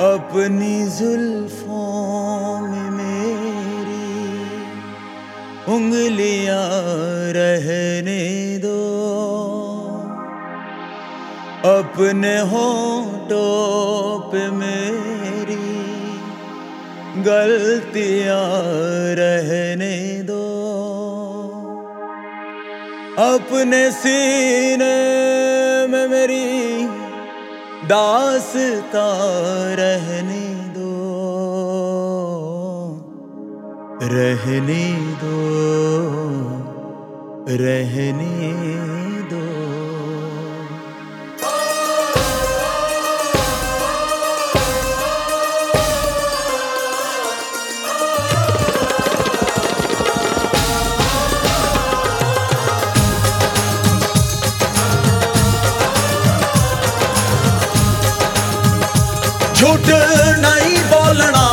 अपनी जुल्फों में मेरी उंगलियाँ रहने दो। अपने होठों पे मेरी गलतियाँ रहने दो। अपने सीने दास का रहने दो। रहने दो। रहने झूठ नहीं बोलना।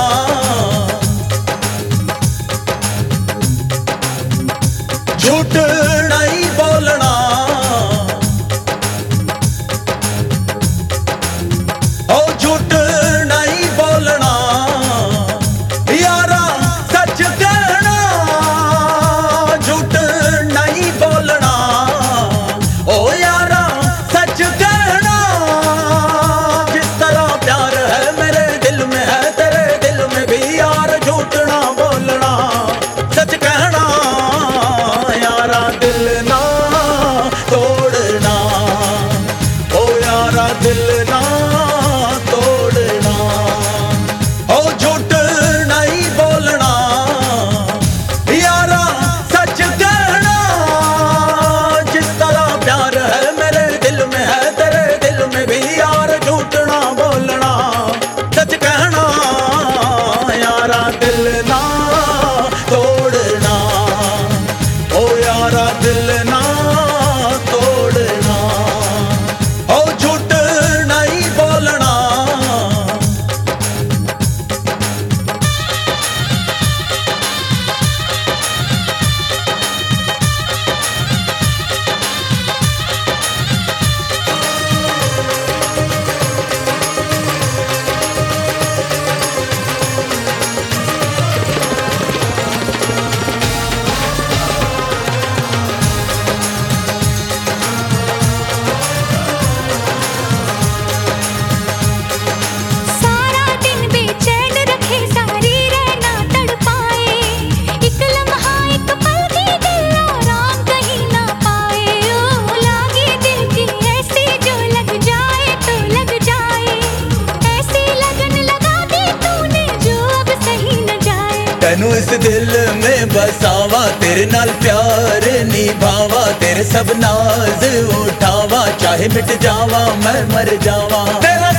झूठ ਮੈਨੂੰ ਇਸ ਦਿਲ ਮੇ ਬਸਾਵਾ ਤੇਰੇ ਨਾਲ ਪਿਆਰ ਨਿਭਾਵਾ, ਤੇਰੇ ਸਭ ਨਾਜ਼ ਉਠਾਵਾ, ਚਾਹੇ ਮਿਟ ਜਾਵਾ, ਮੈਂ ਮਰ ਜਾਵਾ। ਤੇਰਾ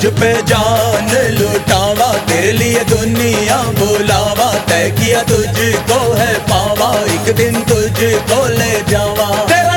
तुझ पे जान लुटावा, तेरे लिए दुनिया बुलावा, तय किया तुझको है पावा, एक दिन तुझको ले जावा।